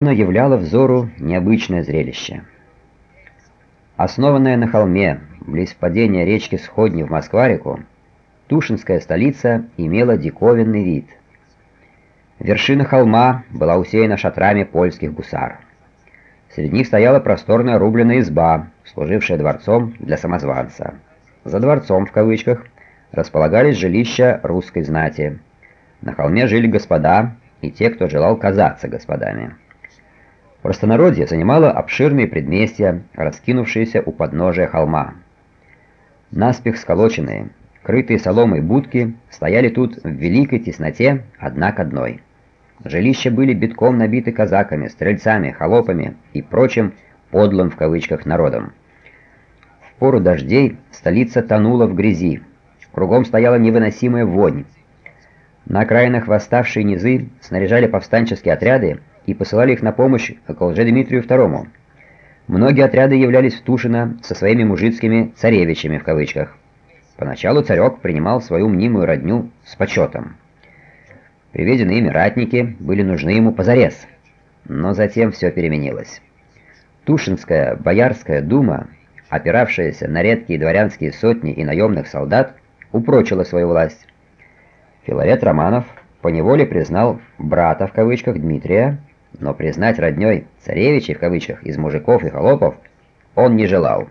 являло взору необычное зрелище. Основанная на холме, близ впадения речки Сходни в Москварику, Тушинская столица имела диковинный вид. Вершина холма была усеяна шатрами польских гусар. Среди них стояла просторная рубленная изба, служившая дворцом для самозванца. За дворцом, в кавычках, располагались жилища русской знати. На холме жили господа и те, кто желал казаться господами. Простонародье занимало обширные предместья, раскинувшиеся у подножия холма. Наспех сколоченные, крытые соломой будки стояли тут в великой тесноте одна к одной. Жилища были битком набиты казаками, стрельцами, холопами и прочим «подлым» в кавычках народом. В пору дождей столица тонула в грязи. Кругом стояла невыносимая вонь. На окраинах восставшие низы снаряжали повстанческие отряды и посылали их на помощь к Лжедмитрию II. Многие отряды являлись в Тушино со своими мужицкими «царевичами» в кавычках. Поначалу царек принимал свою мнимую родню с почетом. Приведенные ими ратники были нужны ему позарез. Но затем все переменилось. Тушинская Боярская дума, опиравшаяся на редкие дворянские сотни и наемных солдат, упрочила свою власть. Филарет Романов поневоле признал «брата» в кавычках Дмитрия но признать роднёй «царевичей» в кавычках из мужиков и холопов он не желал.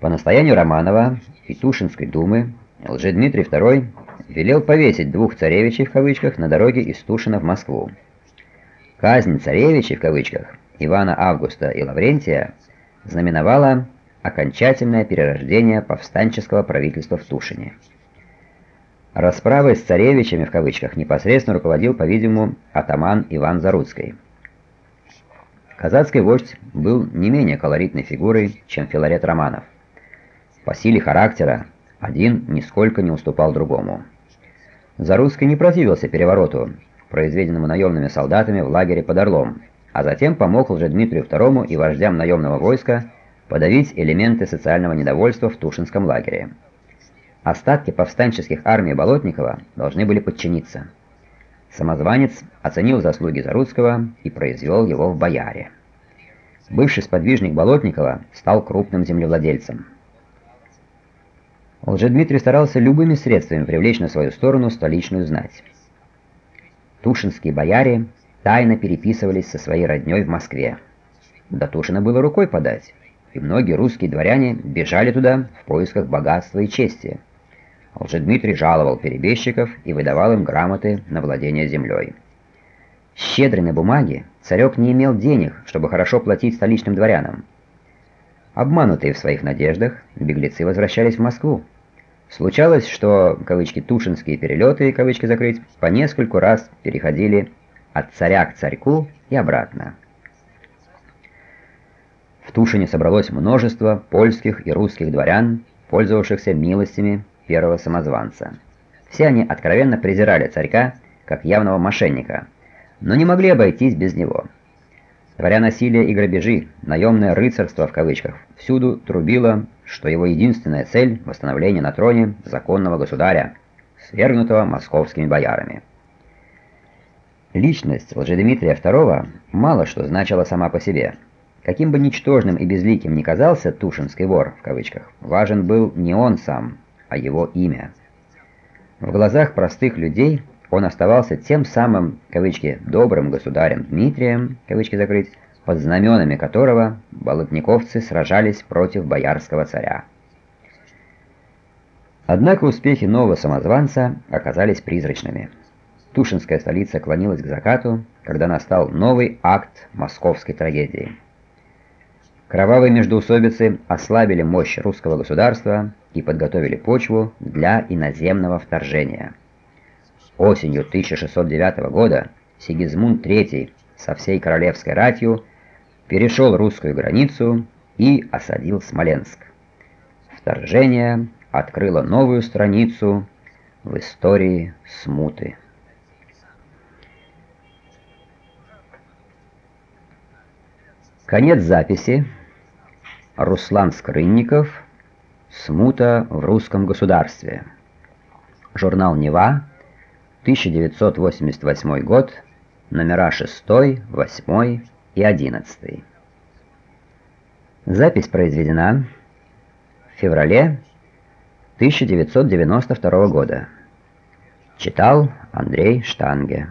По настоянию Романова и Тушинской думы Лжедмитрий II велел повесить двух царевичей в кавычках на дороге из Тушина в Москву. Казнь царевичей в кавычках Ивана Августа и Лаврентия знаменовала окончательное перерождение повстанческого правительства в Тушине. Расправой с царевичами в кавычках непосредственно руководил, по-видимому, атаман Иван Заруцкий. Казацкий вождь был не менее колоритной фигурой, чем Филарет Романов. По силе характера один нисколько не уступал другому. Заруцкий не противился перевороту, произведенному наемными солдатами в лагере под Орлом, а затем помог Лжедмитрию II и вождям наемного войска подавить элементы социального недовольства в Тушинском лагере. Остатки повстанческих армий Болотникова должны были подчиниться. Самозванец оценил заслуги Заруцкого и произвел его в бояре. Бывший сподвижник Болотникова стал крупным землевладельцем. Лжедмитрий старался любыми средствами привлечь на свою сторону столичную знать. Тушинские бояре тайно переписывались со своей роднёй в Москве. До Тушина было рукой подать, и многие русские дворяне бежали туда в поисках богатства и чести. Лжедмитрий жаловал перебежчиков и выдавал им грамоты на владение землей. Щедрый на бумаге, царек не имел денег, чтобы хорошо платить столичным дворянам. Обманутые в своих надеждах, беглецы возвращались в Москву. Случалось, что, кавычки, тушинские перелеты, кавычки закрыть, по нескольку раз переходили от царя к царьку и обратно. В Тушине собралось множество польских и русских дворян, пользовавшихся милостями первого самозванца. Все они откровенно презирали царька как явного мошенника, но не могли обойтись без него. Творя насилие и грабежи, наемное рыцарство в кавычках всюду трубило, что его единственная цель – восстановление на троне законного государя, свергнутого московскими боярами. Личность Лжедмитрия II мало что значила сама по себе. Каким бы ничтожным и безликим ни казался «тушинский вор» в кавычках, важен был не он сам, а его имя. В глазах простых людей он оставался тем самым, кавычки, «добрым государем Дмитрием», кавычки закрыть, под знаменами которого болотниковцы сражались против боярского царя. Однако успехи нового самозванца оказались призрачными. Тушинская столица клонилась к закату, когда настал новый акт московской трагедии. Кровавые междоусобицы ослабили мощь русского государства и подготовили почву для иноземного вторжения. Осенью 1609 года Сигизмунд III со всей королевской ратью перешел русскую границу и осадил Смоленск. Вторжение открыло новую страницу в истории смуты. Конец записи. Руслан Скрынников. Смута в русском государстве. Журнал «Нева», 1988 год, номера 6, 8 и 11. Запись произведена в феврале 1992 года. Читал Андрей Штанге.